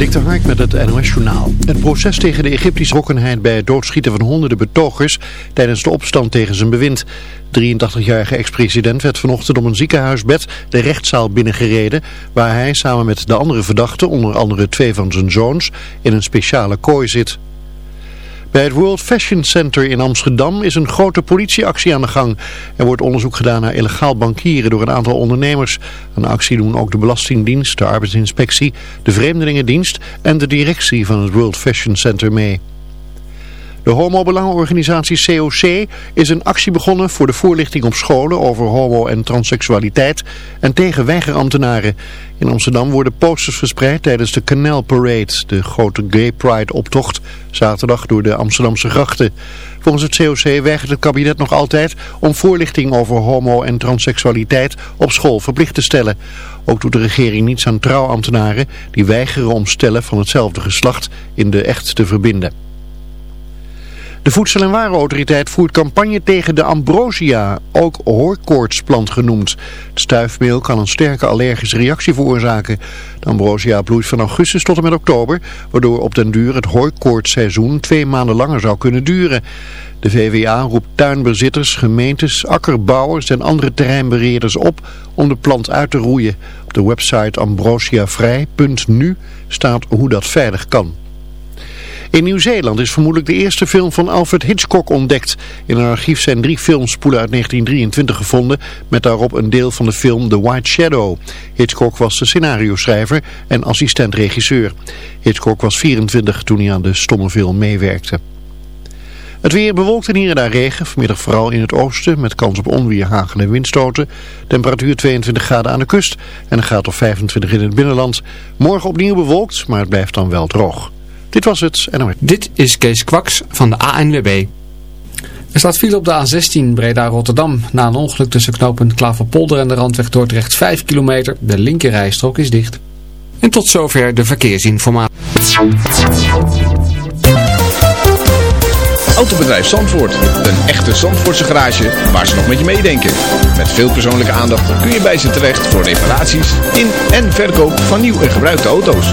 Dik de Hark met het NOS Journaal. Het proces tegen de Egyptische rokkenheid bij het doodschieten van honderden betogers tijdens de opstand tegen zijn bewind. De 83-jarige ex-president werd vanochtend op een ziekenhuisbed de rechtszaal binnengereden, waar hij samen met de andere verdachten, onder andere twee van zijn zoons, in een speciale kooi zit. Bij het World Fashion Center in Amsterdam is een grote politieactie aan de gang. Er wordt onderzoek gedaan naar illegaal bankieren door een aantal ondernemers. Aan de actie doen ook de Belastingdienst, de Arbeidsinspectie, de Vreemdelingendienst en de directie van het World Fashion Center mee. De homobelangenorganisatie COC is een actie begonnen voor de voorlichting op scholen over homo- en transseksualiteit en tegen weigerambtenaren. In Amsterdam worden posters verspreid tijdens de Canal Parade, de grote Gay Pride optocht, zaterdag door de Amsterdamse grachten. Volgens het COC weigert het kabinet nog altijd om voorlichting over homo- en transseksualiteit op school verplicht te stellen. Ook doet de regering niets aan trouwambtenaren die weigeren om stellen van hetzelfde geslacht in de echt te verbinden. De Voedsel- en Warenautoriteit voert campagne tegen de ambrosia, ook hoorkoortsplant genoemd. Het stuifmeel kan een sterke allergische reactie veroorzaken. De ambrosia bloeit van augustus tot en met oktober, waardoor op den duur het hoorkoortseizoen twee maanden langer zou kunnen duren. De VWA roept tuinbezitters, gemeentes, akkerbouwers en andere terreinbeheerders op om de plant uit te roeien. Op de website ambrosiavrij.nu staat hoe dat veilig kan. In Nieuw-Zeeland is vermoedelijk de eerste film van Alfred Hitchcock ontdekt. In een archief zijn drie filmspoelen uit 1923 gevonden met daarop een deel van de film The White Shadow. Hitchcock was de scenario-schrijver en assistent-regisseur. Hitchcock was 24 toen hij aan de stomme film meewerkte. Het weer bewolkt en hier en daar regen, vanmiddag vooral in het oosten met kans op onweer, en windstoten. Temperatuur 22 graden aan de kust en een graad of 25 in het binnenland. Morgen opnieuw bewolkt, maar het blijft dan wel droog. Dit was het NOS. Dit is Kees Kwaks van de ANWB. Er staat file op de A16 Breda-Rotterdam. Na een ongeluk tussen knooppunt Klaverpolder en de randweg Dordrecht 5 kilometer. De linkerrijstrook is dicht. En tot zover de verkeersinformatie. Autobedrijf Zandvoort. Een echte Zandvoortse garage waar ze nog met je meedenken. Met veel persoonlijke aandacht kun je bij ze terecht voor reparaties in en verkoop van nieuw en gebruikte auto's.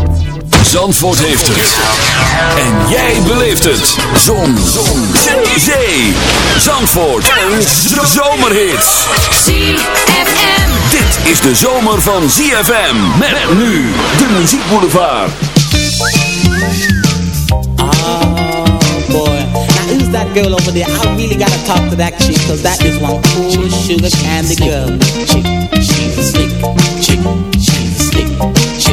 Zandvoort heeft het. En jij beleeft het. Zon. Zon. Zee. Zandvoort. En zomerhits. ZFM. Dit is de zomer van ZFM. Met nu de muziekboulevard. Oh boy. Now who's that girl over there? I really gotta talk to that chick, cause that is one cool sugar candy girl. Chick, she's a slick chick, she's a slick chick.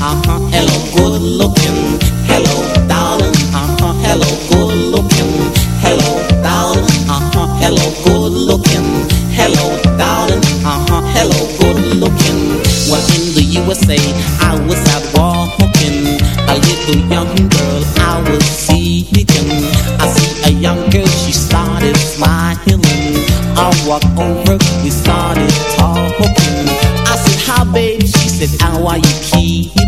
Uh-huh, hello, good looking. Hello, darling, uh-huh, hello, good looking. Hello, darling, uh-huh, hello, good looking. Hello, darling, uh-huh, hello, good looking. Well, in the USA, I was out walking. A little young girl I was seeking. I see a young girl, she started smiling. I walk over, we started talking. I said, hi babe, she said, how are you keeping?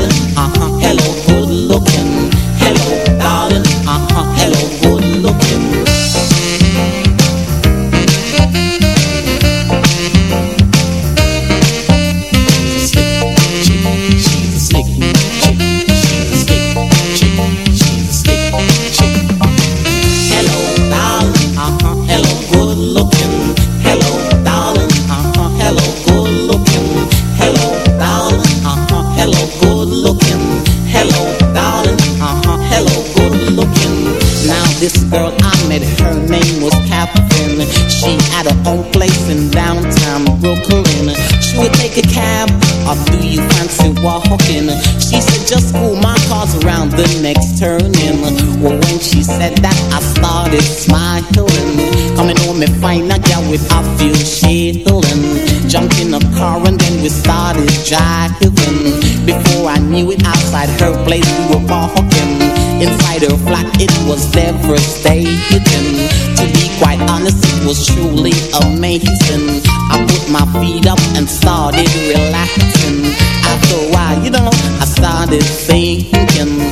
driving. Before I knew it, outside her place we were walking. Inside her flat, it was devastating. To be quite honest, it was truly amazing. I put my feet up and started relaxing. After a while, you know, I started thinking,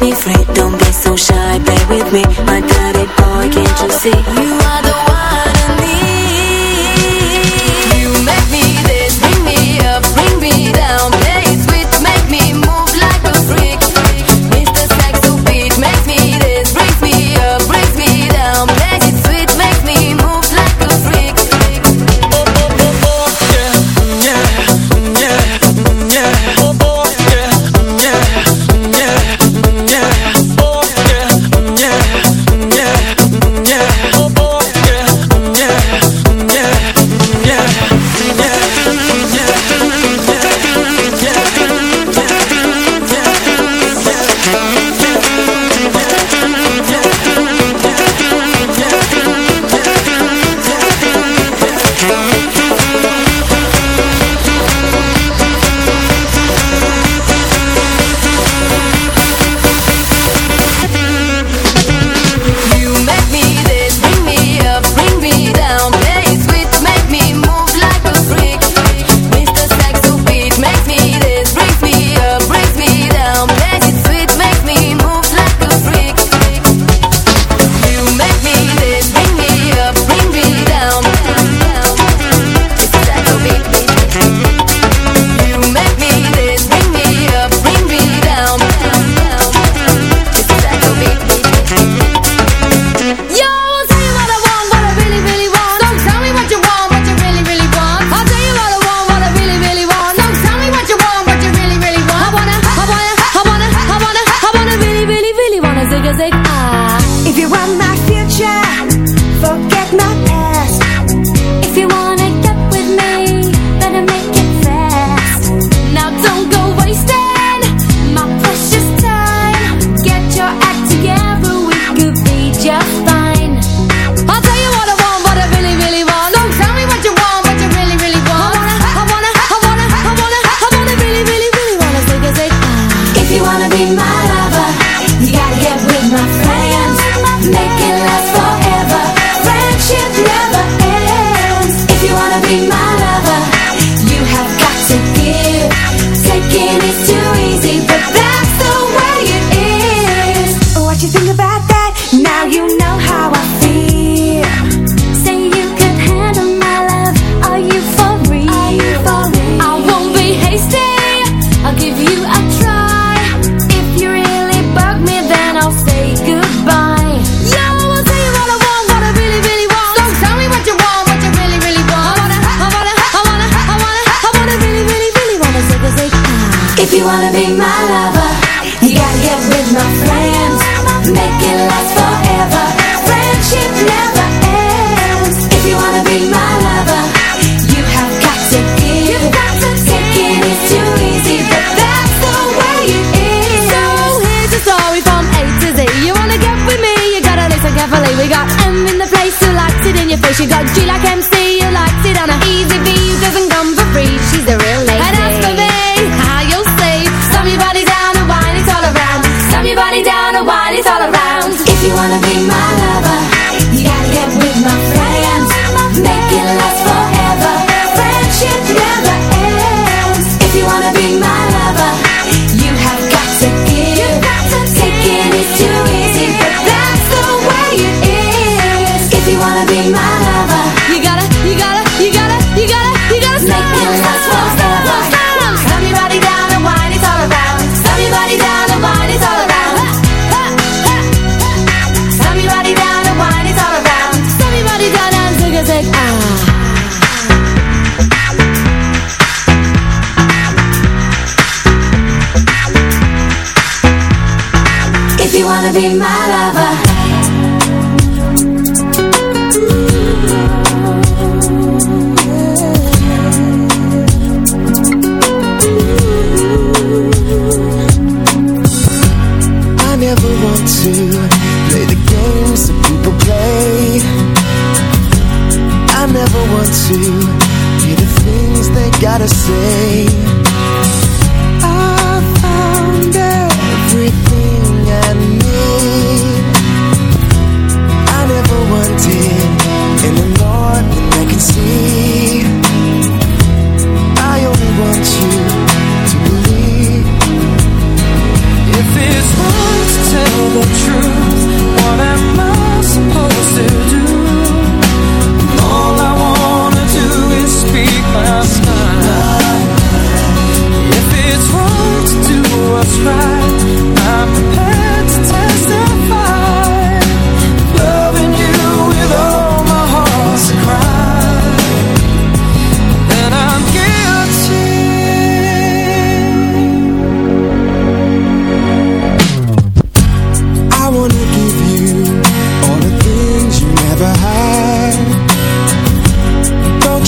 Me free Don't be so shy, play with me. My dirty boy, can't you see? You are the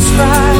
just right.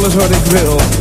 Alles wat ik wil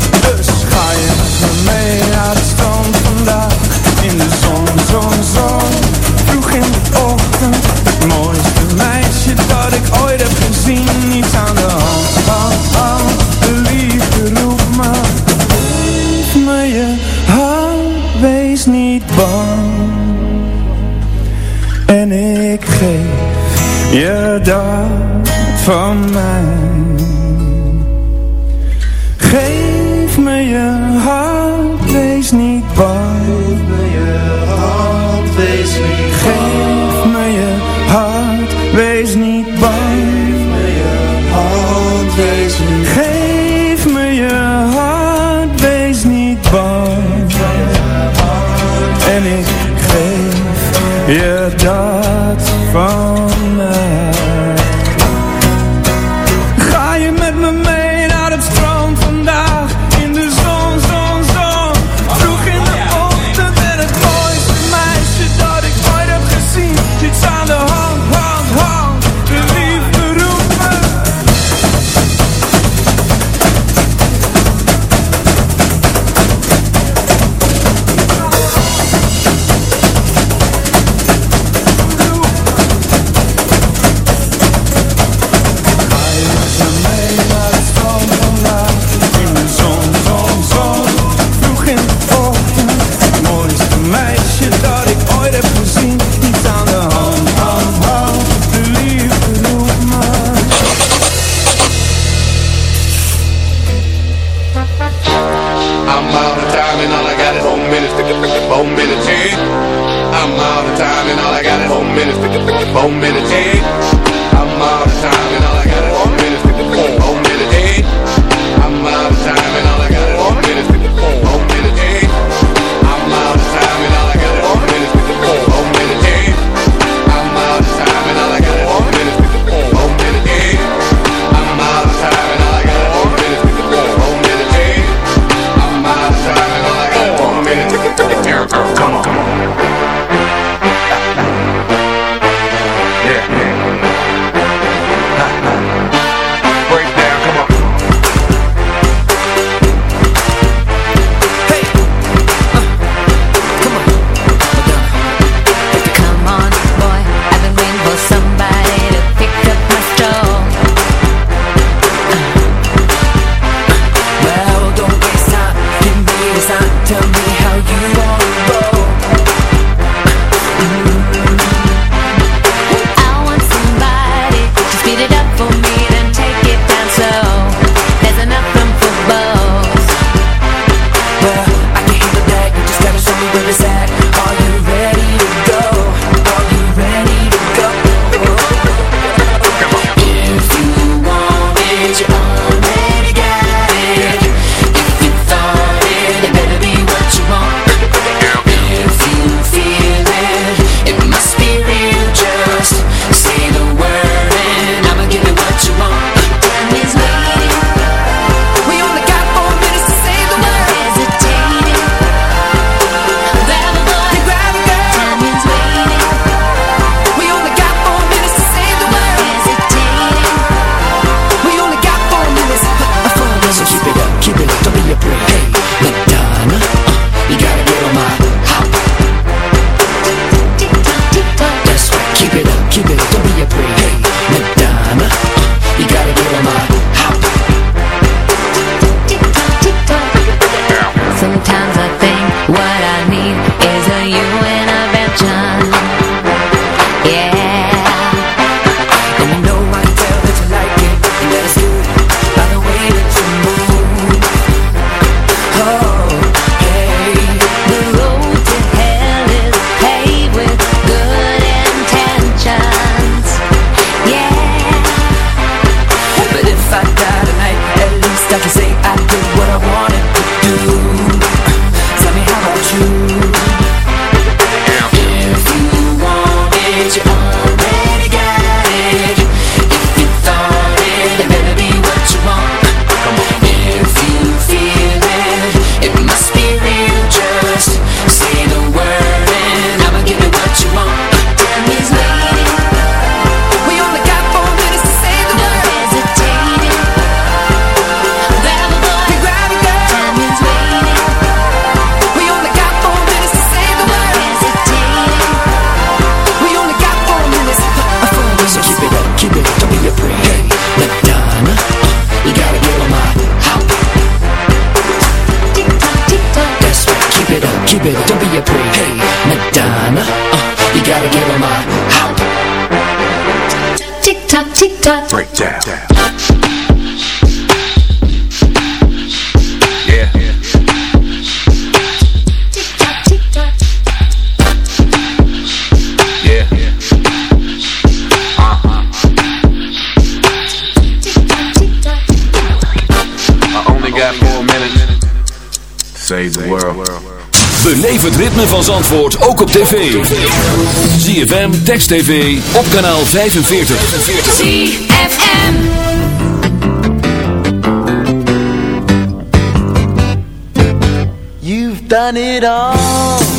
tick tock break breakdown. Beleef het ritme van Zandvoort ook op tv. ZFM, Text TV, op kanaal 45. ZFM You've done it all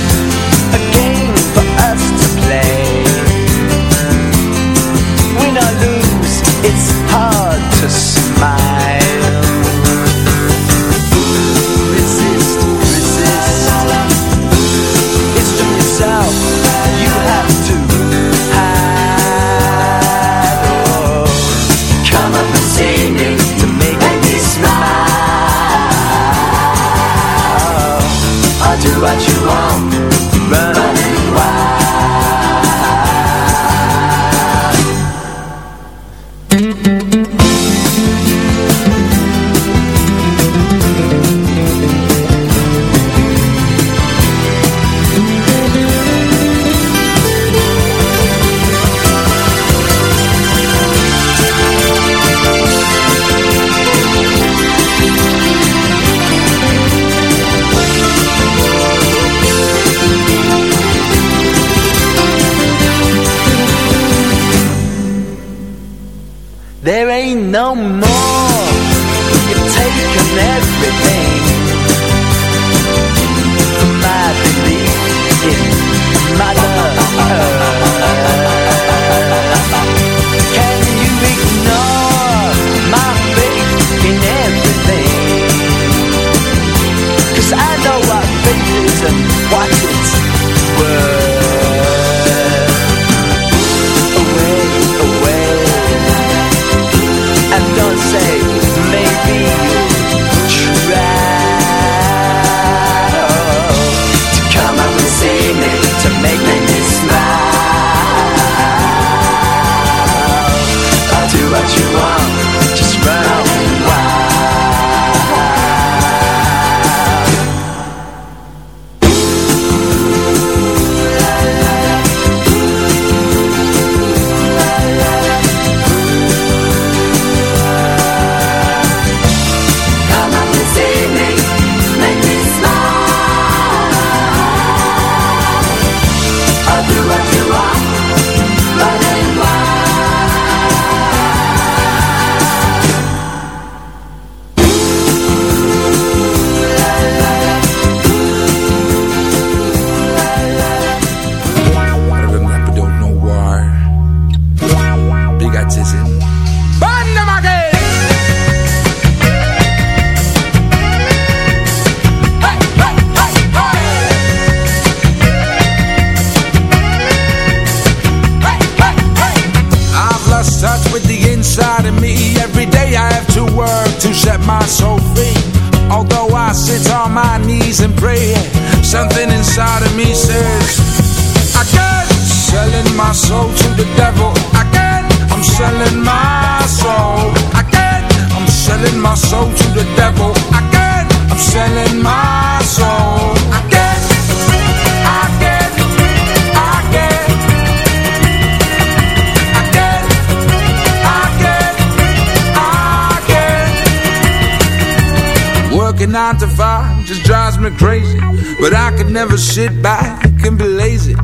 Never sit back and be lazy.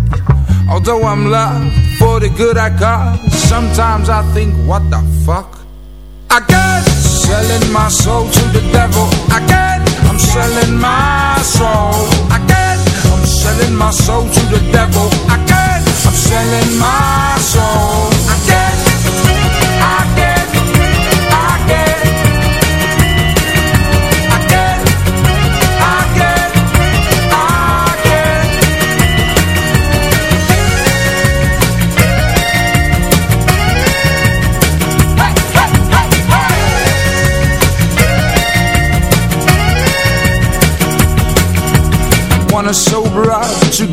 Although I'm loved for the good I got, sometimes I think, what the fuck?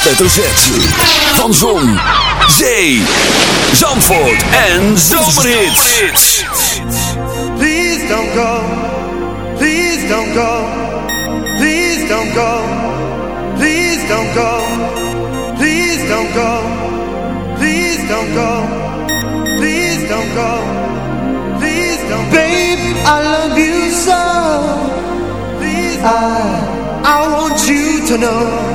hoofdletter Z. Van Zon, Zee, Zandvoort en Zomerhits. Please don't go. Please don't go. Please don't go. Please don't go. Please don't go. Please don't go. Please don't go. Please don't Babe, I love you so. Please I, I want you to know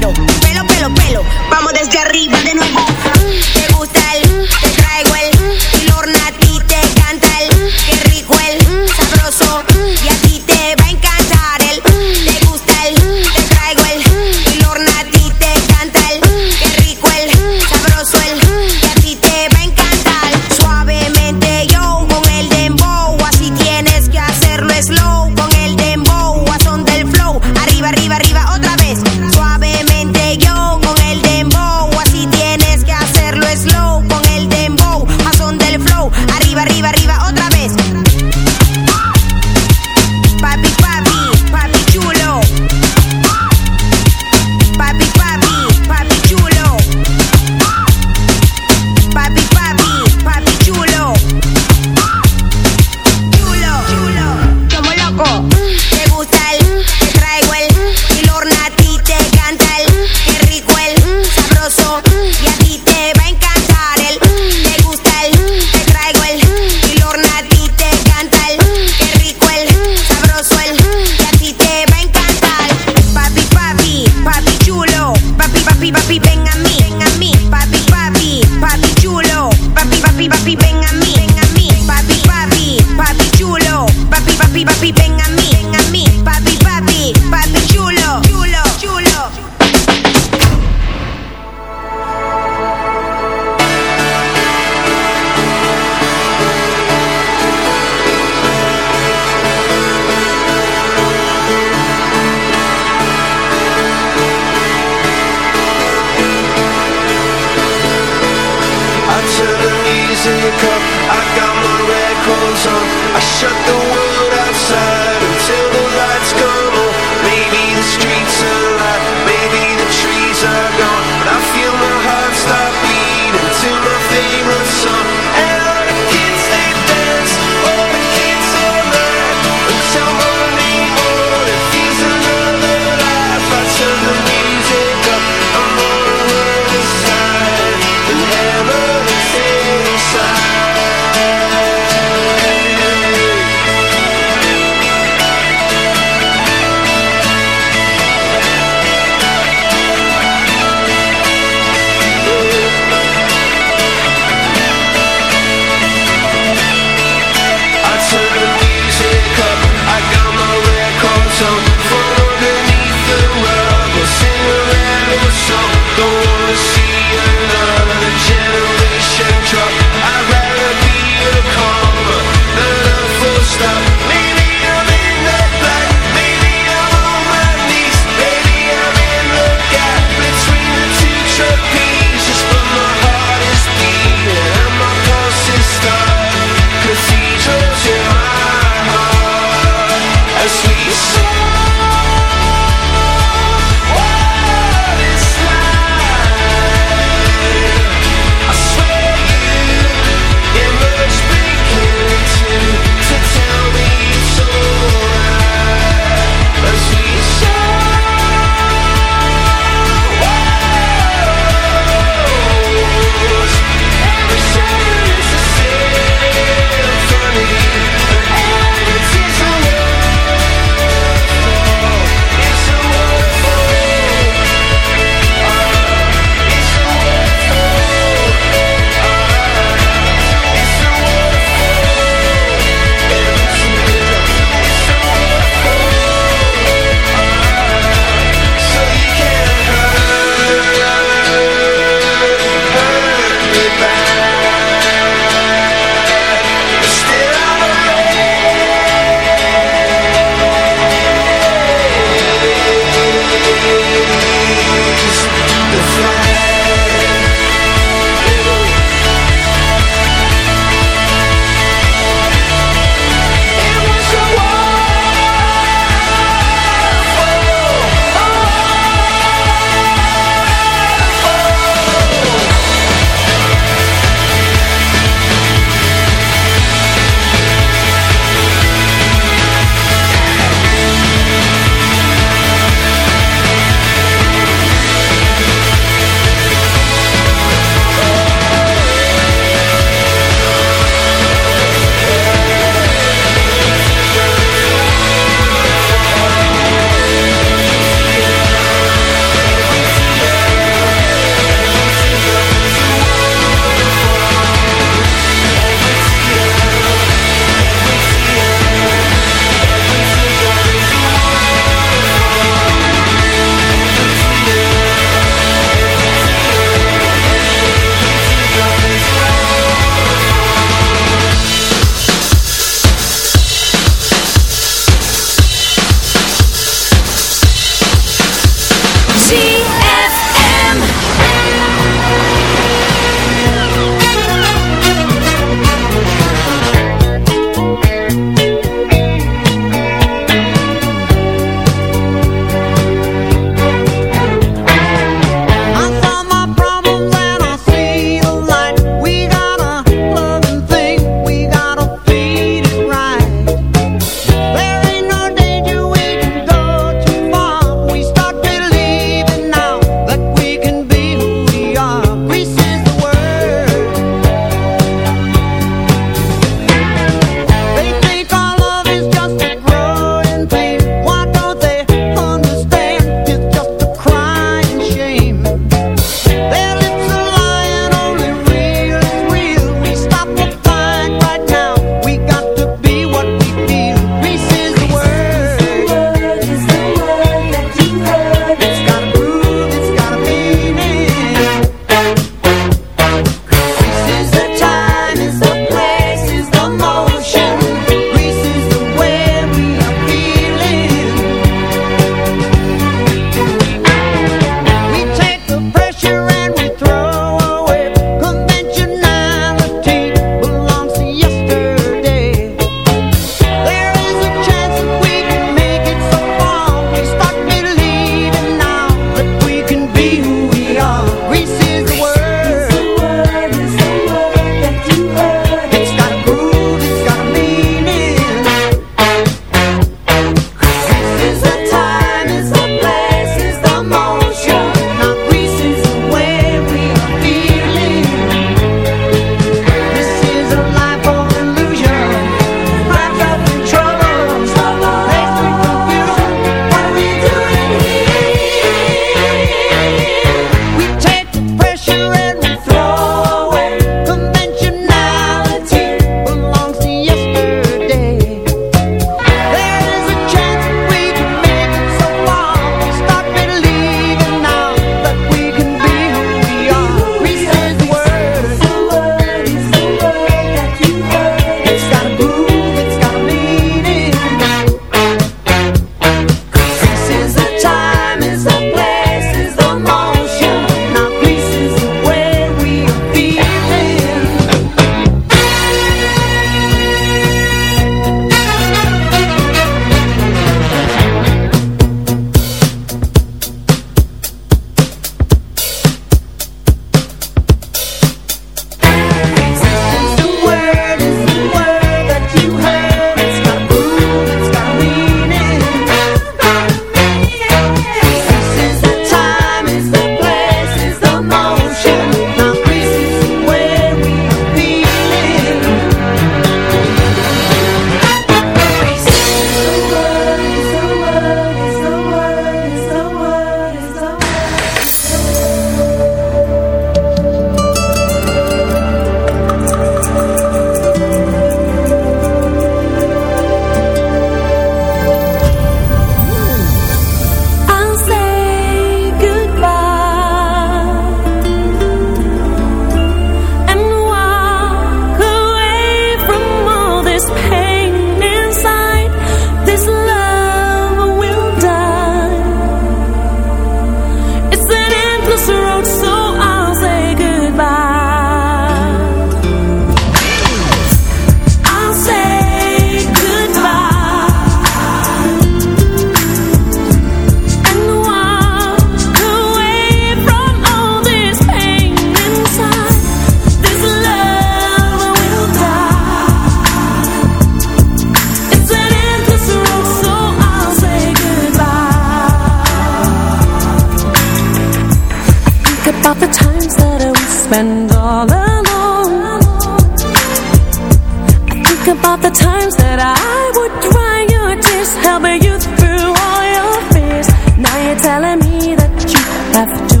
telling me that you have to